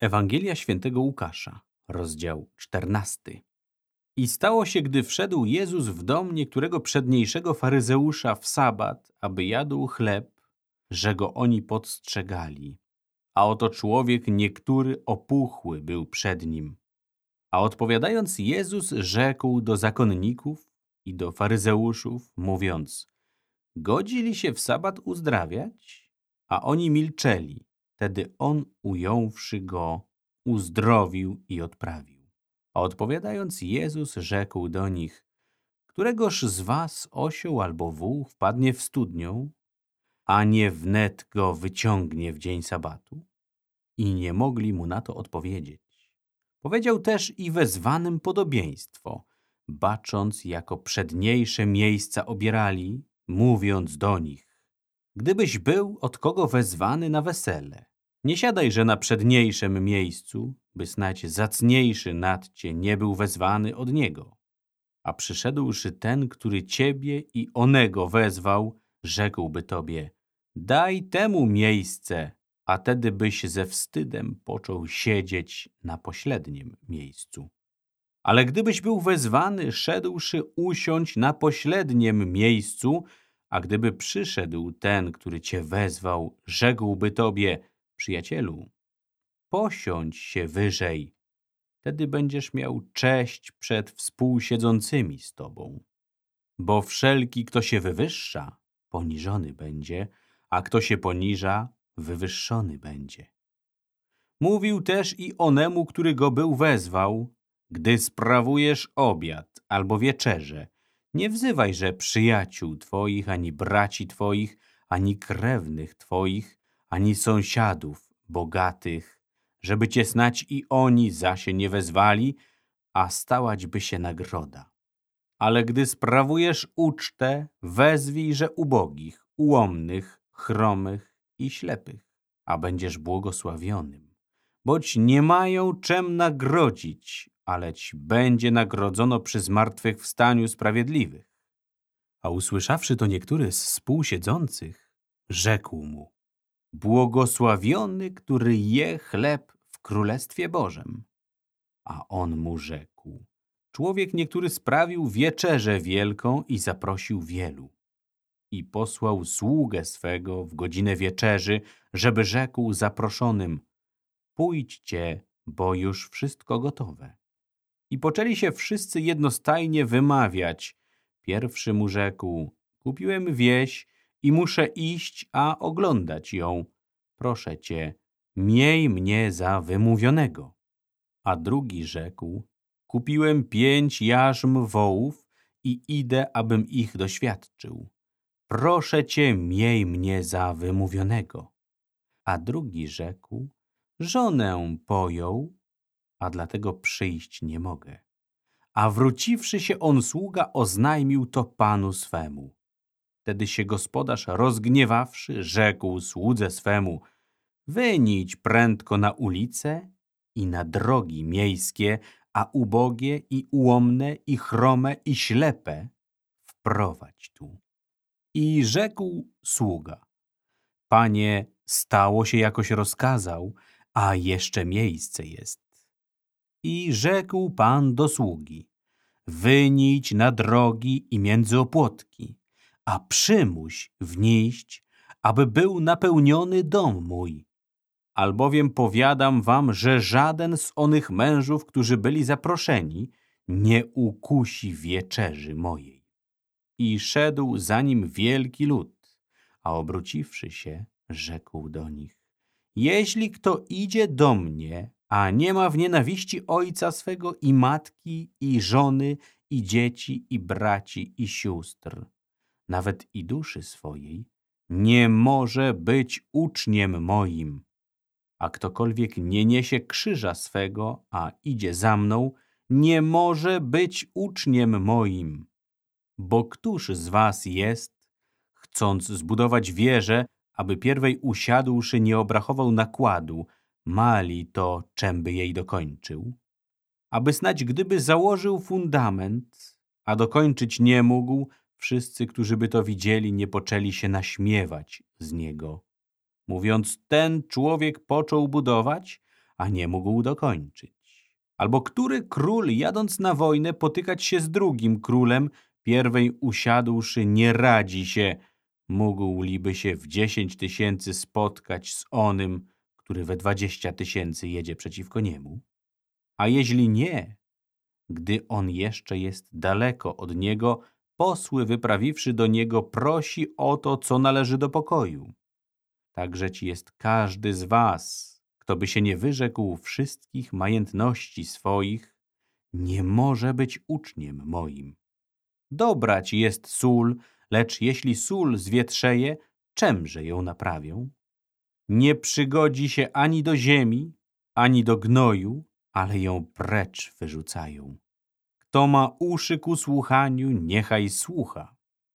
Ewangelia świętego Łukasza, rozdział 14. I stało się, gdy wszedł Jezus w dom niektórego przedniejszego faryzeusza w sabat, aby jadł chleb, że go oni podstrzegali. A oto człowiek niektóry opuchły był przed nim. A odpowiadając Jezus rzekł do zakonników i do faryzeuszów, mówiąc Godzi li się w sabat uzdrawiać? A oni milczeli. Wtedy on, ująwszy go, uzdrowił i odprawił. A odpowiadając, Jezus rzekł do nich, któregoż z was osioł albo wół wpadnie w studnią, a nie wnet go wyciągnie w dzień sabatu? I nie mogli mu na to odpowiedzieć. Powiedział też i wezwanym podobieństwo, bacząc jako przedniejsze miejsca obierali, mówiąc do nich, gdybyś był od kogo wezwany na wesele, nie siadajże na przedniejszym miejscu, by snać zacniejszy nad cię nie był wezwany od niego. A przyszedłszy ten, który ciebie i onego wezwał, rzekłby tobie, daj temu miejsce, a tedy byś ze wstydem począł siedzieć na pośrednim miejscu. Ale gdybyś był wezwany, szedłszy usiąść na pośrednim miejscu, a gdyby przyszedł ten, który cię wezwał, rzekłby tobie, przyjacielu, posiądź się wyżej, wtedy będziesz miał cześć przed współsiedzącymi z tobą. Bo wszelki, kto się wywyższa, poniżony będzie, a kto się poniża, wywyższony będzie. Mówił też i onemu, który go był wezwał, gdy sprawujesz obiad albo wieczerze, nie wzywajże przyjaciół twoich, ani braci twoich, ani krewnych twoich, ani sąsiadów bogatych, żeby cię snać i oni za się nie wezwali, a stałać by się nagroda. Ale gdy sprawujesz ucztę, wezwijże ubogich, ułomnych, chromych i ślepych, a będziesz błogosławionym. Boć nie mają czem nagrodzić, aleć będzie nagrodzono przy zmartwychwstaniu sprawiedliwych. A usłyszawszy to niektóry z współsiedzących, rzekł mu, błogosławiony, który je chleb w Królestwie Bożem. A on mu rzekł, człowiek niektóry sprawił wieczerzę wielką i zaprosił wielu. I posłał sługę swego w godzinę wieczerzy, żeby rzekł zaproszonym, pójdźcie, bo już wszystko gotowe. I poczęli się wszyscy jednostajnie wymawiać. Pierwszy mu rzekł, kupiłem wieś i muszę iść, a oglądać ją. Proszę cię, miej mnie za wymówionego. A drugi rzekł, kupiłem pięć jarzm wołów i idę, abym ich doświadczył. Proszę cię, miej mnie za wymówionego. A drugi rzekł, żonę pojął, a dlatego przyjść nie mogę. A wróciwszy się on sługa, oznajmił to panu swemu. Wtedy się gospodarz, rozgniewawszy, rzekł słudze swemu, wynić prędko na ulice i na drogi miejskie, a ubogie i ułomne i chrome i ślepe wprowadź tu. I rzekł sługa, panie, stało się jakoś rozkazał, a jeszcze miejsce jest. I rzekł Pan do sługi, wynić na drogi i między opłotki, a przymuś wnieść, aby był napełniony dom mój. Albowiem powiadam wam, że żaden z onych mężów, którzy byli zaproszeni, nie ukusi wieczerzy mojej. I szedł za nim wielki lud, a obróciwszy się, rzekł do nich, jeśli kto idzie do mnie, a nie ma w nienawiści ojca swego i matki, i żony, i dzieci, i braci, i sióstr, nawet i duszy swojej, nie może być uczniem moim. A ktokolwiek nie niesie krzyża swego, a idzie za mną, nie może być uczniem moim. Bo któż z was jest, chcąc zbudować wieżę, aby pierwej usiadłszy nie obrachował nakładu, mali to, czem by jej dokończył. Aby snać gdyby założył fundament, a dokończyć nie mógł, wszyscy, którzy by to widzieli, nie poczęli się naśmiewać z niego. Mówiąc, ten człowiek począł budować, a nie mógł dokończyć? Albo który król jadąc na wojnę potykać się z drugim królem, pierwej usiadłszy nie radzi się, mógłliby się w dziesięć tysięcy spotkać z onym, który we dwadzieścia tysięcy jedzie przeciwko niemu? A jeśli nie, gdy on jeszcze jest daleko od niego, posły wyprawiwszy do niego prosi o to, co należy do pokoju. Także ci jest każdy z was, kto by się nie wyrzekł wszystkich majętności swoich, nie może być uczniem moim. Dobra ci jest sól, lecz jeśli sól zwietrzeje, czemże ją naprawią? Nie przygodzi się ani do ziemi, ani do gnoju, ale ją precz wyrzucają. Kto ma uszy ku słuchaniu, niechaj słucha.